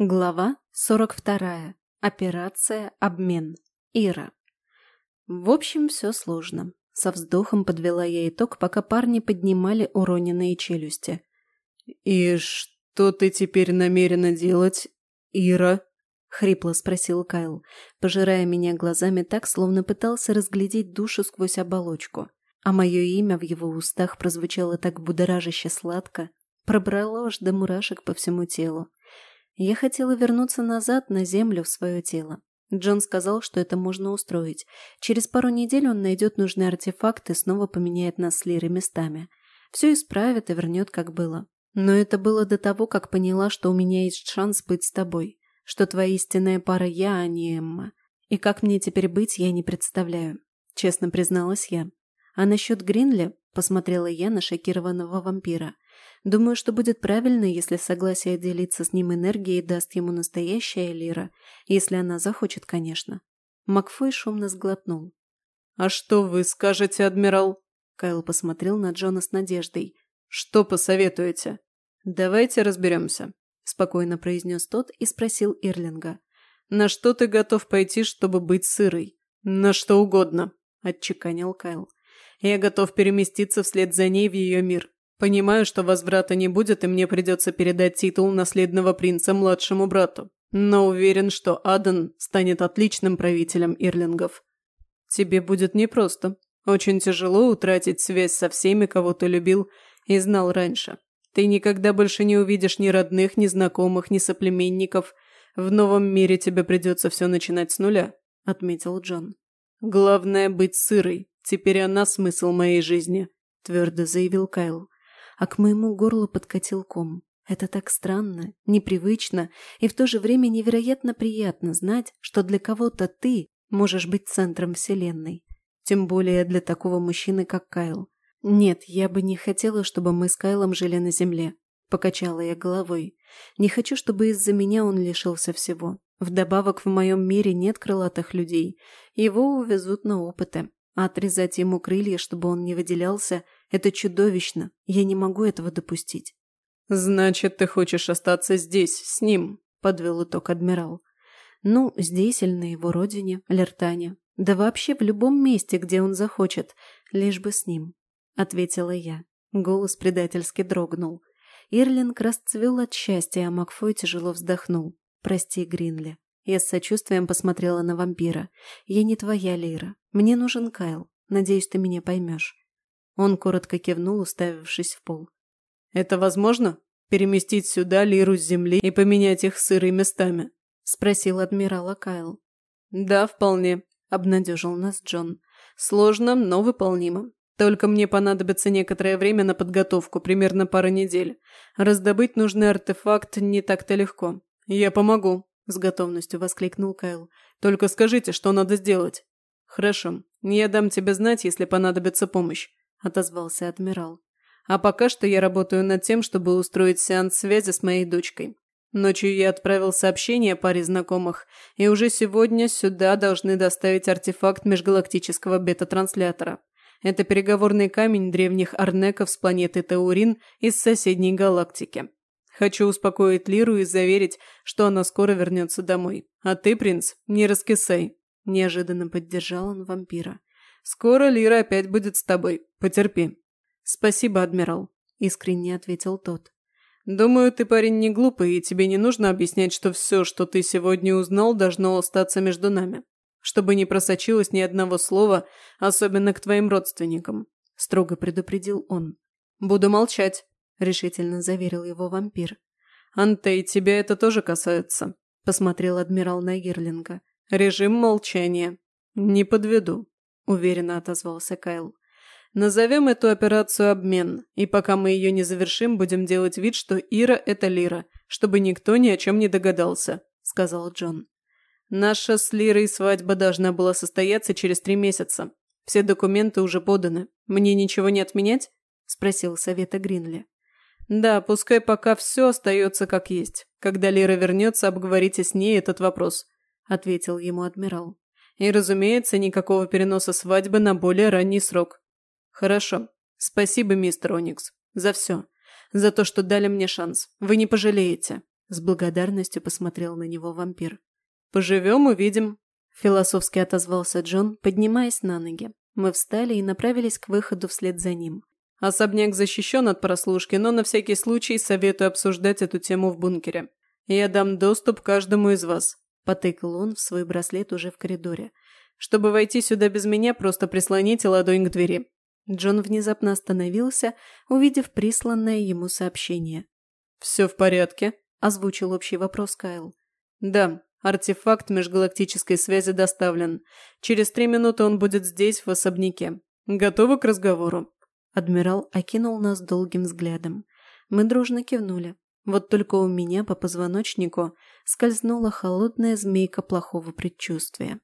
Глава 42. Операция «Обмен». Ира. В общем, все сложно. Со вздохом подвела я итог, пока парни поднимали уроненные челюсти. «И что ты теперь намерена делать, Ира?» — хрипло спросил Кайл, пожирая меня глазами так, словно пытался разглядеть душу сквозь оболочку. А мое имя в его устах прозвучало так будоражаще сладко, пробрало аж до мурашек по всему телу. Я хотела вернуться назад на землю в свое тело. Джон сказал, что это можно устроить. Через пару недель он найдет нужный артефакт и снова поменяет нас с Лирой местами. Все исправит и вернет, как было. Но это было до того, как поняла, что у меня есть шанс быть с тобой. Что твоя истинная пара я, а не Эмма. И как мне теперь быть, я не представляю. Честно призналась я. А насчет Гринли, посмотрела я на шокированного вампира – Думаю, что будет правильно, если согласие делиться с ним энергией даст ему настоящая Лира, если она захочет, конечно. Макфой шумно сглотнул. «А что вы скажете, адмирал?» Кайл посмотрел на Джона с надеждой. «Что посоветуете?» «Давайте разберемся», – спокойно произнес тот и спросил Ирлинга. «На что ты готов пойти, чтобы быть сырой?» «На что угодно», – отчеканил Кайл. «Я готов переместиться вслед за ней в ее мир. Понимаю, что возврата не будет, и мне придется передать титул наследного принца младшему брату. Но уверен, что Адан станет отличным правителем Ирлингов. Тебе будет непросто. Очень тяжело утратить связь со всеми, кого ты любил и знал раньше. Ты никогда больше не увидишь ни родных, ни знакомых, ни соплеменников. В новом мире тебе придется все начинать с нуля», – отметил Джон. «Главное быть сырой. Теперь она смысл моей жизни», – твердо заявил Кайл а к моему горлу подкатил ком. Это так странно, непривычно и в то же время невероятно приятно знать, что для кого-то ты можешь быть центром вселенной. Тем более для такого мужчины, как Кайл. Нет, я бы не хотела, чтобы мы с Кайлом жили на земле. Покачала я головой. Не хочу, чтобы из-за меня он лишился всего. Вдобавок в моем мире нет крылатых людей. Его увезут на опыты. А отрезать ему крылья, чтобы он не выделялся – это чудовищно. Я не могу этого допустить. «Значит, ты хочешь остаться здесь, с ним?» – подвел итог адмирал. «Ну, здесь или на его родине, Лертане. Да вообще в любом месте, где он захочет, лишь бы с ним», – ответила я. Голос предательски дрогнул. Ирлинг расцвел от счастья, а Макфой тяжело вздохнул. «Прости, Гринли». Я с сочувствием посмотрела на вампира. «Я не твоя Лира. Мне нужен Кайл. Надеюсь, ты меня поймешь». Он коротко кивнул, уставившись в пол. «Это возможно? Переместить сюда лиру с земли и поменять их сырые местами?» – спросил адмирала Кайл. «Да, вполне», – обнадежил нас Джон. «Сложно, но выполнимо. Только мне понадобится некоторое время на подготовку, примерно пара недель. Раздобыть нужный артефакт не так-то легко. Я помогу», – с готовностью воскликнул Кайл. «Только скажите, что надо сделать». «Хорошо. Я дам тебе знать, если понадобится помощь. – отозвался адмирал. «А пока что я работаю над тем, чтобы устроить сеанс связи с моей дочкой. Ночью я отправил сообщение паре знакомых, и уже сегодня сюда должны доставить артефакт межгалактического бета-транслятора. Это переговорный камень древних арнеков с планеты Таурин из соседней галактики. Хочу успокоить Лиру и заверить, что она скоро вернется домой. А ты, принц, не раскисай». Неожиданно поддержал он вампира. Скоро Лира опять будет с тобой. Потерпи». «Спасибо, адмирал», – искренне ответил тот. «Думаю, ты парень не глупый, и тебе не нужно объяснять, что все, что ты сегодня узнал, должно остаться между нами. Чтобы не просочилось ни одного слова, особенно к твоим родственникам», – строго предупредил он. «Буду молчать», – решительно заверил его вампир. «Антей, тебя это тоже касается», – посмотрел адмирал на Гирлинга. «Режим молчания. Не подведу» уверенно отозвался Кайл. Назовем эту операцию обмен, и пока мы ее не завершим, будем делать вид, что Ира – это Лира, чтобы никто ни о чем не догадался», – сказал Джон. «Наша с Лирой свадьба должна была состояться через три месяца. Все документы уже поданы. Мне ничего не отменять?» – спросил совета Гринли. «Да, пускай пока все остается как есть. Когда Лира вернется, обговорите с ней этот вопрос», – ответил ему адмирал. И, разумеется, никакого переноса свадьбы на более ранний срок. Хорошо. Спасибо, мистер Оникс. За все. За то, что дали мне шанс. Вы не пожалеете. С благодарностью посмотрел на него вампир. «Поживем, увидим», – философски отозвался Джон, поднимаясь на ноги. Мы встали и направились к выходу вслед за ним. «Особняк защищен от прослушки, но на всякий случай советую обсуждать эту тему в бункере. Я дам доступ каждому из вас», – потыкал он в свой браслет уже в коридоре. «Чтобы войти сюда без меня, просто прислоните ладонь к двери». Джон внезапно остановился, увидев присланное ему сообщение. «Все в порядке?» – озвучил общий вопрос Кайл. «Да, артефакт межгалактической связи доставлен. Через три минуты он будет здесь, в особняке. Готовы к разговору?» Адмирал окинул нас долгим взглядом. Мы дружно кивнули. Вот только у меня по позвоночнику скользнула холодная змейка плохого предчувствия.